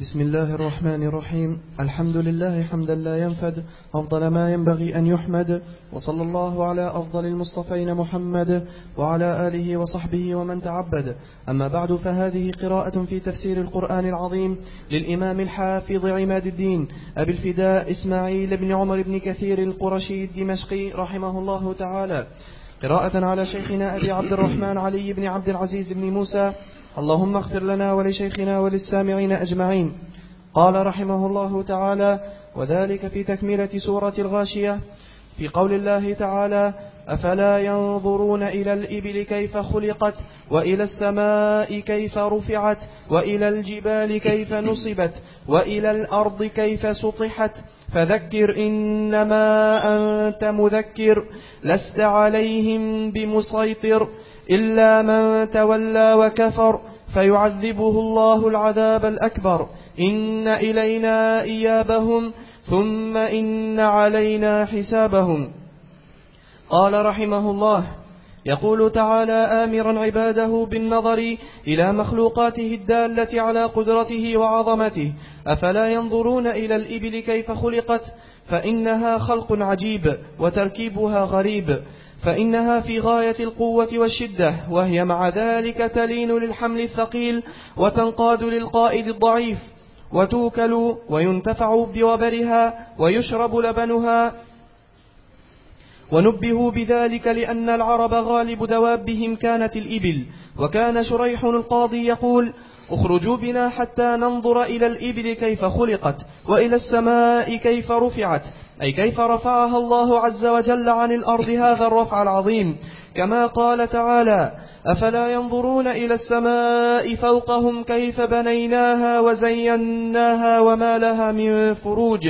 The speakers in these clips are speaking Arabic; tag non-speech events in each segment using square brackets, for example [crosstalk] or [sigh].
بسم الله الرحمن الرحيم. الحمد لله حمدا لا ينفد أفضل ما ينبغي أن يحمد. وصلى الله على أفضل المصطفين محمد وعلى آله وصحبه ومن تعبد. أما بعد فهذه قراءة في تفسير القرآن العظيم للإمام الحافظ عماد الدين أبي الفداء إسماعيل بن عمر بن كثير القرشي الدمشقي رحمه الله تعالى. قراءة على شيخنا أبي عبد الرحمن علي بن عبد العزيز بن موسى اللهم اغفر لنا ولشيخنا وللسامعين أجمعين. قال رحمه الله تعالى وذلك في تكملة سورة الغاشية. في قول الله تعالى أفلا ينظرون إلى الإبل كيف خلقت وإلى السماء كيف رفعت وإلى الجبال كيف نصبت وإلى الأرض كيف سطحت فذكر إنما أنت مذكر لست عليهم بمسيطر إلا من تولى وكفر. فيعذبه الله العذاب الأكبر. إن إلينا إيابهم ثم إن علينا حسابهم. قال رحمه الله يقول تعالى آمرا عباده بالنظر إلى مخلوقاته الدالة على قدرته وعظمته. أفلا ينظرون إلى الإبل كيف خلقت؟ فإنها خلق عجيب وتركيبها غريب. فإنها في غاية القوة والشدة وهي مع ذلك تلين للحمل الثقيل وتنقاد للقائد الضعيف وتوكل وينتفع بوبرها ويشرب لبنها. ونبهوا بذلك لأن العرب غالب دوابهم كانت الإبل وكان شريح القاضي يقول اخرجوا بنا حتى ننظر إلى الإبل كيف خلقت وإلى السماء كيف رفعت أي كيف رفعها الله عز وجل عن الأرض هذا الرفع العظيم؟ كما قال تعالى أفلا ينظرون إلى السماء فوقهم كيف بنيناها وزيناها وما لها من فروج؟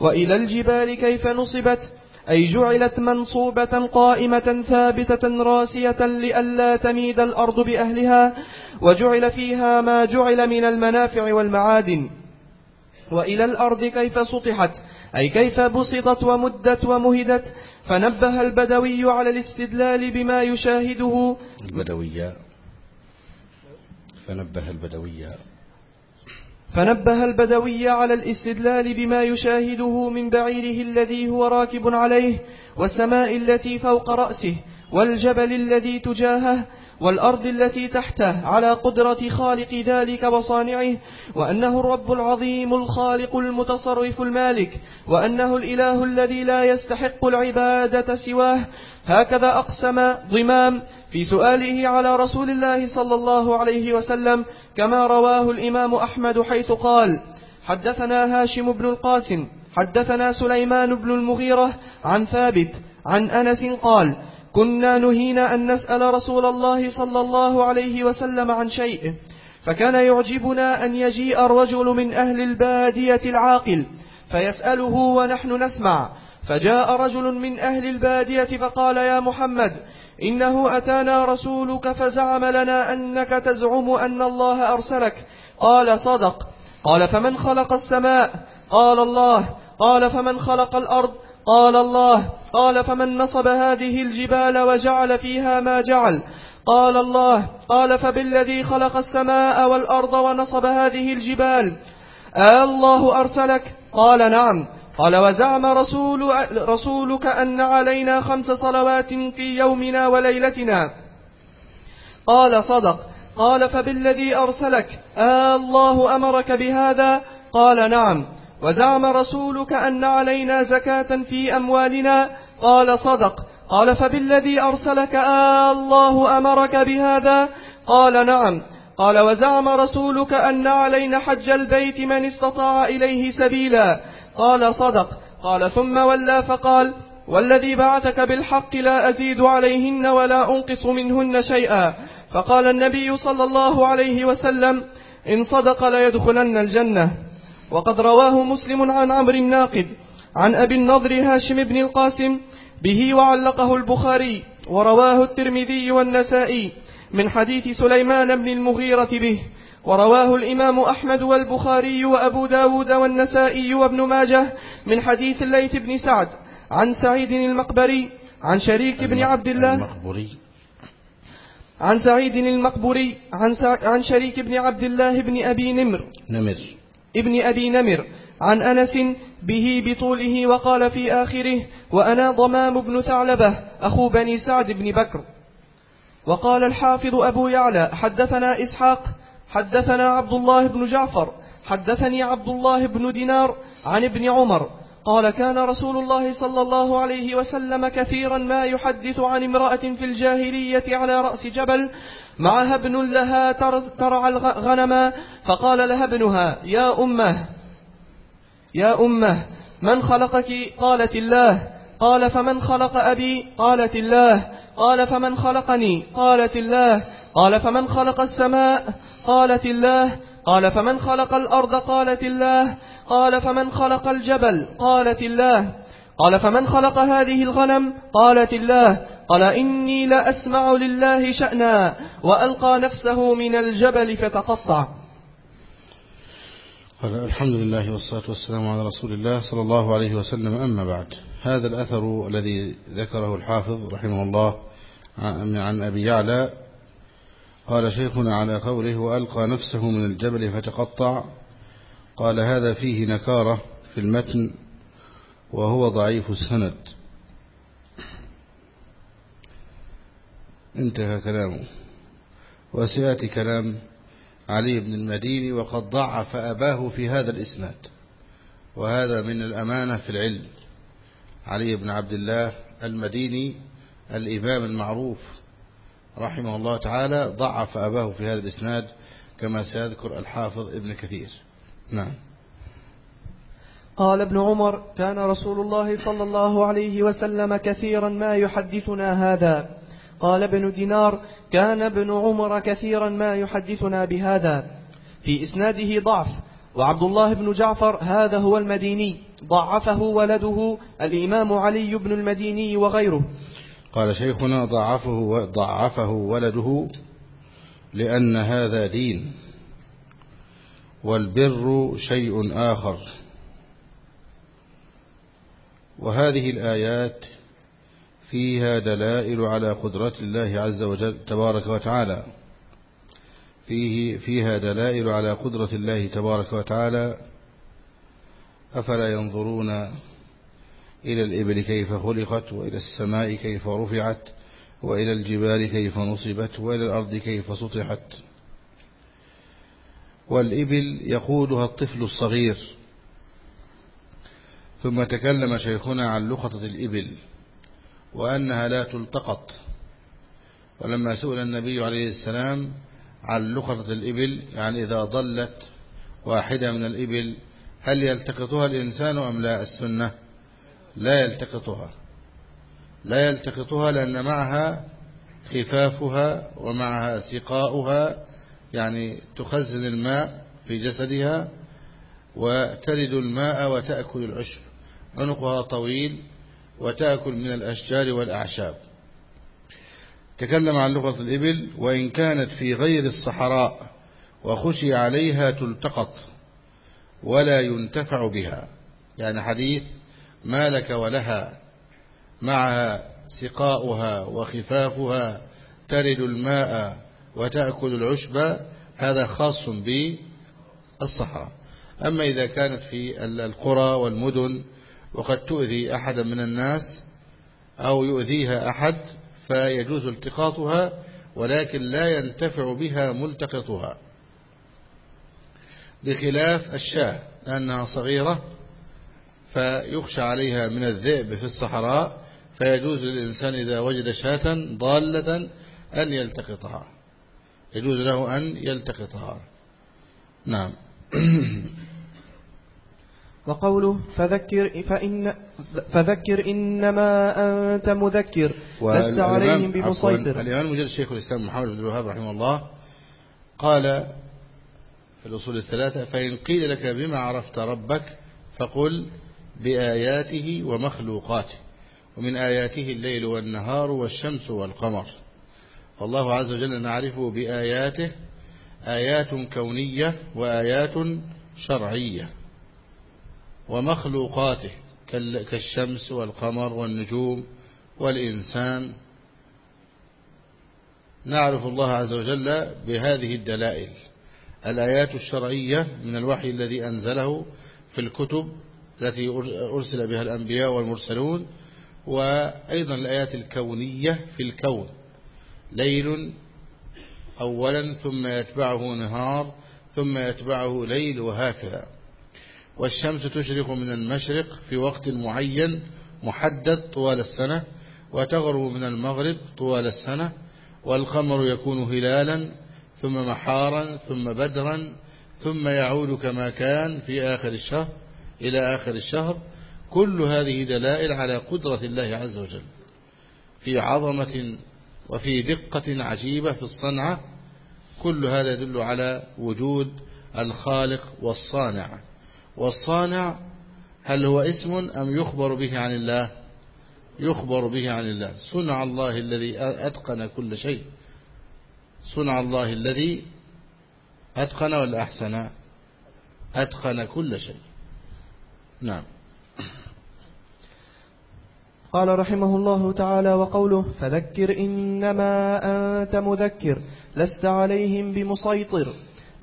وإلى الجبال كيف نصبت؟ أي جعلت منصوبة قائمة ثابتة راسية لئلا تميد الأرض بأهلها؟ وجعل فيها ما جعل من المنافع والمعادن؟ وإلى الأرض كيف سطحت؟ أي كيف بسطت ومدت ومهدت؟ فنبه البدوي على الاستدلال بما يشاهده. البدوية فنبه البدوية فنبه البدوي على الاستدلال بما يشاهده من بعيره الذي هو راكب عليه والسماء التي فوق رأسه والجبل الذي تجاهه والأرض التي تحته على قدرة خالق ذلك وصانعه وأنه الرب العظيم الخالق المتصرف المالك وأنه الإله الذي لا يستحق العبادة سواه. هكذا أقسم ضمام في سؤاله على رسول الله صلى الله عليه وسلم كما رواه الإمام أحمد حيث قال حدثنا هاشم بن القاسم حدثنا سليمان بن المغيرة عن ثابت عن أنس قال كنا نهينا أن نسأل رسول الله صلى الله عليه وسلم عن شيء فكان يعجبنا أن يجيء الرجل من أهل البادية العاقل فيسأله ونحن نسمع فجاء رجل من أهل البادية فقال يا محمد إنه أتانا رسولك فزعم لنا أنك تزعم أن الله أرسلك. قال صدق. قال فمن خلق السماء؟ قال الله. قال فمن خلق الأرض؟ قال الله. قال فمن نصب هذه الجبال وجعل فيها ما جعل. قال الله قال فبالذي خلق السماء والأرض ونصب هذه الجبال الله أرسلك؟ قال نعم. قال وزعم رسول رسولك أن علينا خمس صلوات في يومنا وليلتنا. قال صدق. قال فبالذي أرسلك؟ الله أمرك بهذا؟ قال نعم. وزعم رسولك أن علينا زكاة في أموالنا قال صدق. قال فبالذي أرسلك آه الله أمرك بهذا؟ قال نعم. قال وزعم رسولك أن علينا حج البيت من استطاع إليه سبيلا. قال صدق. قال ثم ولى فقال والذي بعثك بالحق لا أزيد عليهن ولا أنقص منهن شيئا. فقال النبي صلى الله عليه وسلم إن صدق ليدخلن الجنة. وقد رواه مسلم عن عمرو الناقد. عن أبي النضر هاشم بن القاسم به وعلقه البخاري ورواه الترمذي والنسائي من حديث سليمان بن المغيرة به ورواه الإمام أحمد والبخاري وأبو داود والنسائي وابن ماجه من حديث الليث بن سعد عن سعيد المقبري عن شريك بن عبد الله المقبري عن سعيد المقبوري عن, عن شريك بن عبد الله بن أبي نمر. نمر. ابن أبي نمر. عن أنس به بطوله وقال في آخره وأنا ضمام بن ثعلبة أخو بني سعد بن بكر. وقال الحافظ أبو يعلى حدثنا إسحاق حدثنا عبد الله بن جعفر حدثني عبد الله بن دينار عن ابن عمر. قال كان رسول الله صلى الله عليه وسلم كثيرا ما يحدث عن امرأة في الجاهلية على رأس جبل معها ابن لها ترعى الغنم فقال لها ابنها يا أمه يا أمة من خلقك؟ قالت الله. قال فمن خلق أبي؟ قالت الله. قال فمن خلقني؟ قالت الله. قال فمن خلق السماء؟ قالت الله. قال فمن خلق الأرض؟ قالت الله. قال فمن خلق الجبل؟ قالت الله. قال فمن خلق هذه الغنم؟ قالت الله. قال إني لأسمع لله شأنا وألقى نفسه من الجبل فتقطع. الحمد لله والصلاة والسلام على رسول الله صلى الله عليه وسلم. أما بعد هذا الأثر الذي ذكره الحافظ رحمه الله عن أبي يعلى قال شيخنا على قوله وألقى نفسه من الجبل فتقطع. قال هذا فيه نكارة في المتن وهو ضعيف السند. انتهى كلامه. وسيأتي كلام علي بن المديني وقد ضعف أباه في هذا الإسناد وهذا من الأمانة في العلم. علي بن عبد الله المديني الإمام المعروف رحمه الله تعالى ضعف أباه في هذا الإسناد كما سيذكر الحافظ ابن كثير. نعم. قال ابن عمر كان رسول الله صلى الله عليه وسلم كثيرا ما يحدثنا هذا. قال ابن دينار كان ابن عمر كثيرا ما يحدثنا بهذا. في إسناده ضعف وعبد الله بن جعفر هذا هو المديني ضعفه ولده الإمام علي بن المديني وغيره. قال شيخنا ضعفه, ضعفه ولده لأن هذا دين والبر شيء آخر. وهذه الآيات فيها دلائل على قدرة الله عز وجل تبارك وتعالى. فيه فيها دلائل على قدرة الله تبارك وتعالى. أفلا ينظرون إلى الإبل كيف خلقت وإلى السماء كيف رفعت وإلى الجبال كيف نصبت وإلى الأرض كيف سطحت. والإبل يقودها الطفل الصغير. ثم تكلم شيخنا عن لقطة الإبل. وأنها لا تلتقط. ولما سئل النبي عليه السلام عن لقطة الإبل يعني إذا ضلت واحدة من الإبل هل يلتقطها الإنسان أم لا؟ السنة. لا يلتقطها. لا يلتقطها لأن معها خفافها ومعها سقاؤها يعني تخزن الماء في جسدها وتلد الماء وتأكل العشب. عنقها طويل وتأكل من الأشجار والأعشاب. تكلم عن لغة الإبل وإن كانت في غير الصحراء وخشي عليها تلتقط ولا ينتفع بها. يعني حديث ما لك ولها معها سقاؤها وخفافها ترد الماء وتأكل العشب هذا خاص بالصحراء. أما إذا كانت في القرى والمدن وقد تؤذي أحدا من الناس أو يؤذيها أحد فيجوز التقاطها ولكن لا ينتفع بها ملتقطها بخلاف الشاة لأنها صغيرة فيخشى عليها من الذئب في الصحراء فيجوز للإنسان إذا وجد شاة ضالة أن يلتقطها يجوز له أن يلتقطها. نعم. [clears throat] وقوله فذكر فإن فذكر إنما أنت مذكر لست عليهم بمسيطر. الإمام مجد الشيخ الإسلام محمد بن الوهاب رحمه الله قال في الأصول الثلاثة فإن قيل لك بما عرفت ربك فقل بآياته ومخلوقاته ومن آياته الليل والنهار والشمس والقمر. فالله عز وجل نعرفه بآياته آيات كونية وآيات شرعية. ومخلوقاته كالشمس والقمر والنجوم والإنسان. نعرف الله عز وجل بهذه الدلائل. الآيات الشرعية من الوحي الذي أنزله في الكتب التي أرسل بها الأنبياء والمرسلون وأيضا الآيات الكونية في الكون. ليل أولا ثم يتبعه نهار ثم يتبعه ليل وهكذا. والشمس تشرق من المشرق في وقت معين محدد طوال السنة وتغرب من المغرب طوال السنة والقمر يكون هلالا ثم محارا ثم بدرا ثم يعود كما كان في آخر الشهر إلى آخر الشهر. كل هذه دلائل على قدرة الله عز وجل. في عظمة وفي دقة عجيبة في الصنعة كل هذا يدل على وجود الخالق والصانع. والصانع هل هو اسم أم يخبر به عن الله؟ يخبر به عن الله. صنع الله الذي أتقن كل شيء. صنع الله الذي أتقن ولا أحسن؟ أتقن كل شيء. نعم. قال رحمه الله تعالى وقوله فذكر إنما أنت مذكر لست عليهم بمسيطر.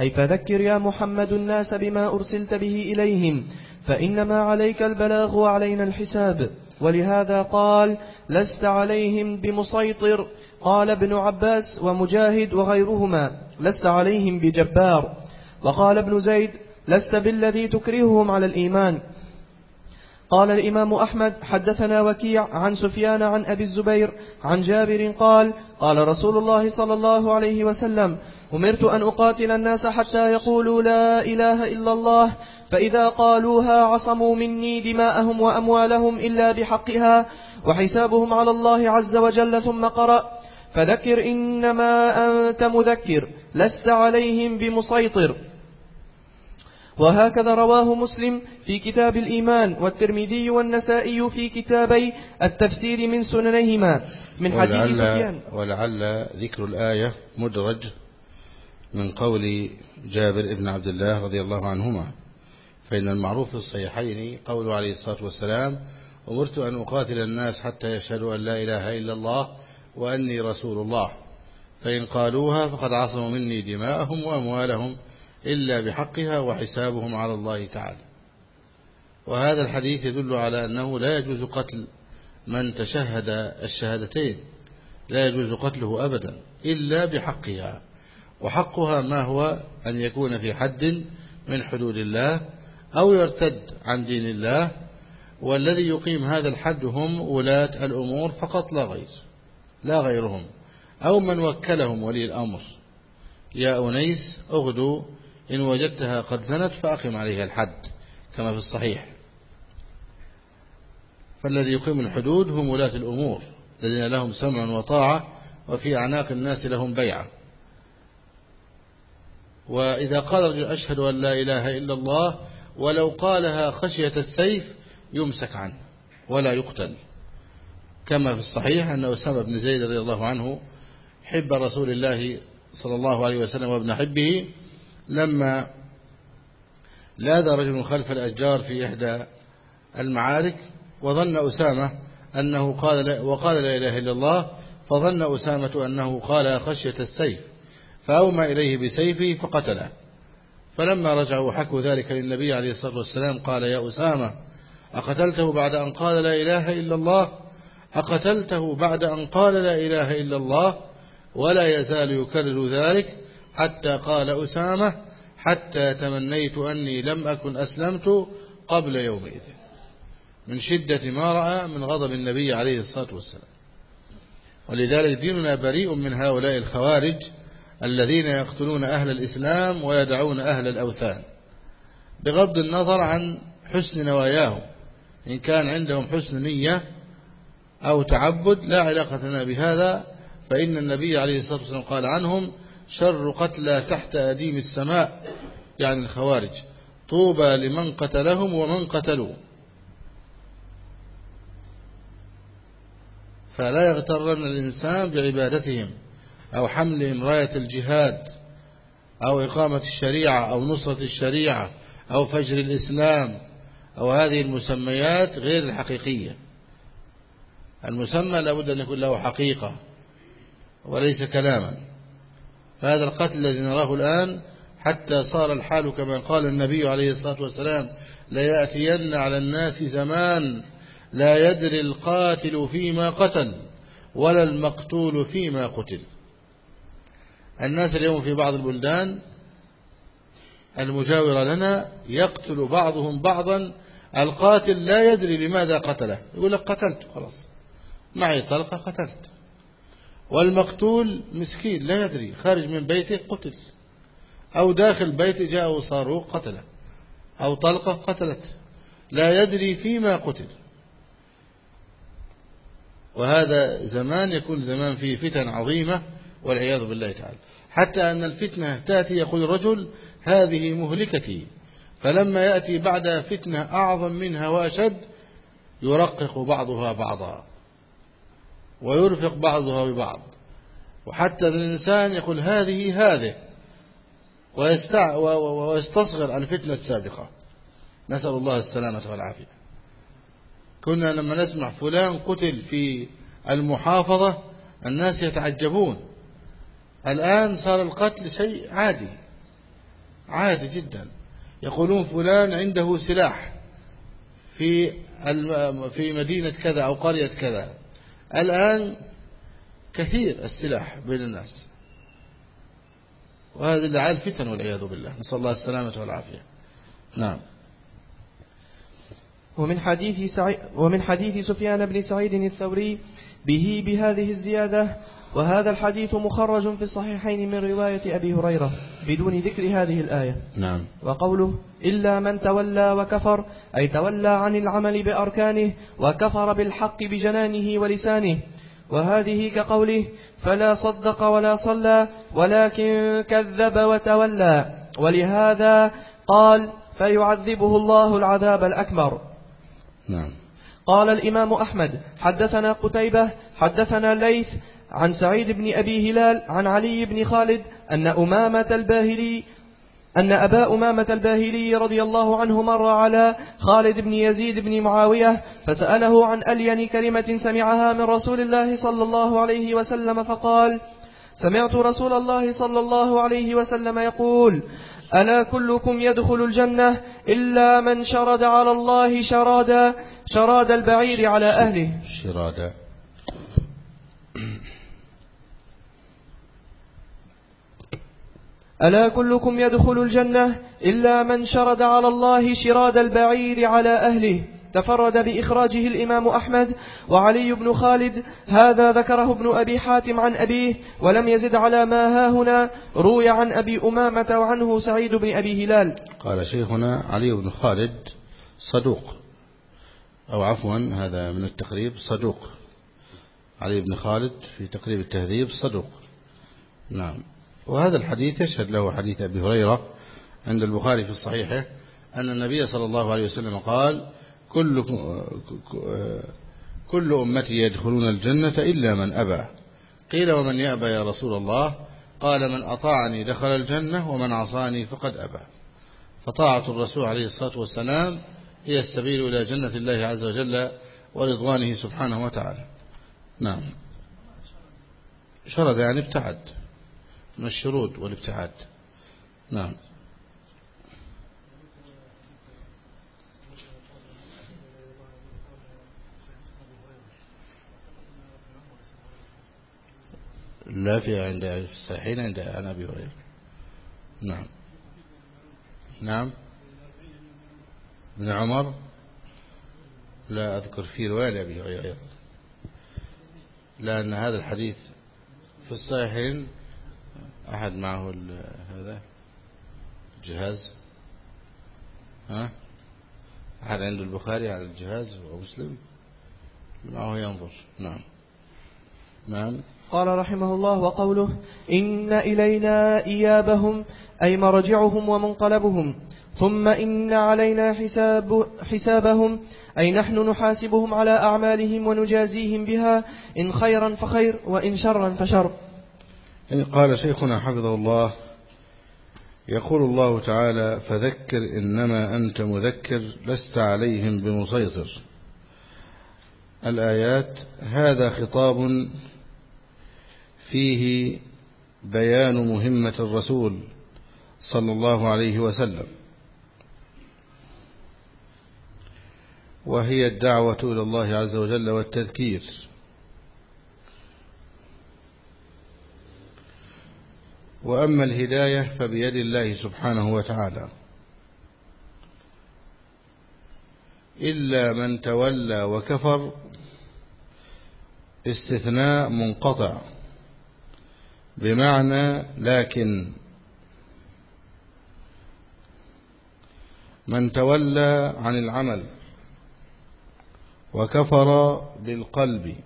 أي فذكر يا محمد الناس بما أرسلت به إليهم فإنما عليك البلاغ وعلينا الحساب. ولهذا قال لست عليهم بمسيطر. قال ابن عباس ومجاهد وغيرهما لست عليهم بجبار. وقال ابن زيد لست بالذي تكرههم على الإيمان. قال الإمام أحمد حدثنا وكيع عن سفيان عن أبي الزبير عن جابر قال قال رسول الله صلى الله عليه وسلم أمرت أن أقاتل الناس حتى يقولوا لا إله إلا الله فإذا قالوها عصموا مني دماءهم وأموالهم إلا بحقها وحسابهم على الله عز وجل ثم قرأ فذكر إنما أنت مذكر لست عليهم بمسيطر. وهكذا رواه مسلم في كتاب الإيمان والترمذي والنسائي في كتابي التفسير من سننهما من حديث سفيان. ولعل ذكر الآية مدرج من قول جابر بن عبد الله رضي الله عنهما فإن المعروف في الصحيحين قول عليه الصلاة والسلام أمرت أن أقاتل الناس حتى يشهدوا أن لا إله إلا الله وأني رسول الله. فإن قالوها فقد عصموا مني دماءهم وأموالهم إلا بحقها وحسابهم على الله تعالى. وهذا الحديث يدل على أنه لا يجوز قتل من تشهد الشهادتين لا يجوز قتله أبدا إلا بحقها. وحقها ما هو أن يكون في حد من حدود الله أو يرتد عن دين الله والذي يقيم هذا الحد هم ولاة الأمور فقط لا غير لا غيرهم. أو من وكلهم ولي الأمر. يا أنيس أغدو إن وجدتها قد زنت فأقم عليها الحد كما في الصحيح. فالذي يقيم الحدود هم ولاة الأمور الذين لهم سمع وطاعة وفي أعناق الناس لهم بيعة. وإذا قال رجل أشهد أن لا إله إلا الله ولو قالها خشية السيف يمسك عنه ولا يقتل. كما في الصحيح أن أسامة بن زيد رضي الله عنه حب رسول الله صلى الله عليه وسلم وابن حبه لما لاذ رجل خلف الأشجار في إحدى المعارك وظن أسامة أنه قال وقال لا إله إلا الله فظن أسامة أنه قال خشية السيف. فأومى إليه بسيفه فقتله. فلما رجعوا حكوا ذلك للنبي عليه الصلاة والسلام قال يا أسامة أقتلته بعد أن قال لا إله إلا الله؟ أقتلته بعد أن قال لا إله إلا الله؟ ولا يزال يكرر ذلك حتى قال أسامة حتى تمنيت أني لم أكن أسلمت قبل يومئذ. من شدة ما رأى من غضب النبي عليه الصلاة والسلام. ولذلك ديننا بريء من هؤلاء الخوارج الذين يقتلون أهل الإسلام ويدعون أهل الأوثان. بغض النظر عن حسن نواياهم إن كان عندهم حسن نية أو تعبد لا علاقة لنا بهذا فإن النبي عليه الصلاة والسلام قال عنهم شر قتلى تحت أديم السماء يعني الخوارج. طوبى لمن قتلهم ومن قتلوا فلا يغترن الإنسان بعبادتهم. أو حملهم راية الجهاد أو إقامة الشريعة أو نصرة الشريعة أو فجر الإسلام أو هذه المسميات غير الحقيقية. المسمى لابد أن يكون له حقيقة وليس كلاما. فهذا القتل الذي نراه الآن حتى صار الحال كما قال النبي عليه الصلاة والسلام ليأتين على الناس زمان لا يدري القاتل فيما قتل ولا المقتول فيما قتل. الناس اليوم في بعض البلدان المجاورة لنا يقتل بعضهم بعضا القاتل لا يدري لماذا قتله. يقول لك قتلت خلاص. معي طلقة قتلت. والمقتول مسكين لا يدري. خارج من بيته قتل. أو داخل بيته جاءه صاروخ قتله. أو طلقة قتلت. لا يدري فيما قتل. وهذا زمان يكون زمان فيه فتن عظيمة. والعياذ بالله تعالى. حتى أن الفتنة تأتي يقول الرجل هذه مهلكتي. فلما يأتي بعد فتنة أعظم منها وأشد يرقق بعضها بعضا ويرفق بعضها ببعض. وحتى الإنسان يقول هذه هذه ويستع ويستصغر الفتنة السابقة. نسأل الله السلامة والعافية. كنا لما نسمع فلان قتل في المحافظة الناس يتعجبون. الآن صار القتل شيء عادي عادي جدا. يقولون فلان عنده سلاح في في مدينة كذا أو قرية كذا. الآن كثير السلاح بين الناس. وهذا اللي الفتن والعياذ بالله. نسأل الله السلامة والعافية. نعم. ومن حديث, سعي ومن حديث سفيان بن سعيد الثوري به بهذه الزيادة وهذا الحديث مخرج في الصحيحين من رواية أبي هريرة بدون ذكر هذه الآية. نعم. وقوله إلا من تولى وكفر أي تولى عن العمل بأركانه وكفر بالحق بجنانه ولسانه. وهذه كقوله فلا صدق ولا صلى ولكن كذب وتولى. ولهذا قال فيعذبه الله العذاب الأكبر. نعم. قال الإمام أحمد حدثنا قتيبة حدثنا ليث عن سعيد بن أبي هلال عن علي بن خالد أن أمامة الباهلي أن أبا أمامة الباهلي رضي الله عنه مر على خالد بن يزيد بن معاوية فسأله عن ألين كلمة سمعها من رسول الله صلى الله عليه وسلم فقال سمعت رسول الله صلى الله عليه وسلم يقول ألا كلكم يدخل الجنة إلا من شرد على الله شرادا شراد البعير على أهله. شرادا. ألا كلكم يدخل الجنة إلا من شرد على الله شراد البعير على أهله؟ تفرد بإخراجه الإمام أحمد وعلي بن خالد هذا ذكره ابن أبي حاتم عن أبيه ولم يزد على ما ها هنا روي عن أبي أمامة وعنه سعيد بن أبي هلال. قال شيخنا علي بن خالد صدوق. أو عفوا هذا من التقريب صدوق. علي بن خالد في تقريب التهذيب صدوق. نعم. وهذا الحديث يشهد له حديث أبي هريرة عند البخاري في الصحيحة أن النبي صلى الله عليه وسلم قال كل, كل أمتي يدخلون الجنة إلا من أبى. قيل ومن يأبى يا رسول الله؟ قال من أطاعني دخل الجنة ومن عصاني فقد أبى. فطاعة الرسول عليه الصلاة والسلام هي السبيل إلى جنة الله عز وجل ورضوانه سبحانه وتعالى. نعم. شرد يعني ابتعد. من الشرود والابتعاد. نعم. لا في عند في الصحيحين عند عن أبي هريرة. نعم. نعم. ابن عمر؟ لا أذكر في رواية لأبي هريرة لأن هذا الحديث في الصحيحين أحد معه هذا؟ الجهاز؟ ها؟ أحد عنده البخاري على الجهاز ومسلم معه ينظر. نعم. نعم. قال رحمه الله وقوله إن إلينا إيابهم أي مرجعهم ومنقلبهم ثم إن علينا حساب حسابهم أي نحن نحاسبهم على أعمالهم ونجازيهم بها إن خيرا فخير وإن شرا فشر. قال شيخنا حفظه الله يقول الله تعالى فذكر إنما أنت مذكر لست عليهم بمسيطر. الآيات هذا خطاب فيه بيان مهمة الرسول صلى الله عليه وسلم وهي الدعوة إلى الله عز وجل والتذكير. وأما الهداية فبيد الله سبحانه وتعالى. إلا من تولى وكفر استثناء منقطع. بمعنى لكن من تولى عن العمل وكفر بالقلب.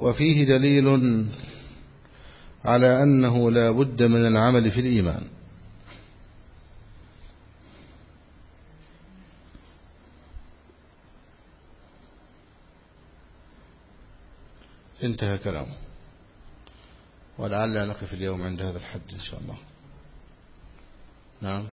وفيه دليل على أنه لا بد من العمل في الإيمان. انتهى كلامه. ولعل نقف اليوم عند هذا الحد إن شاء الله. نعم.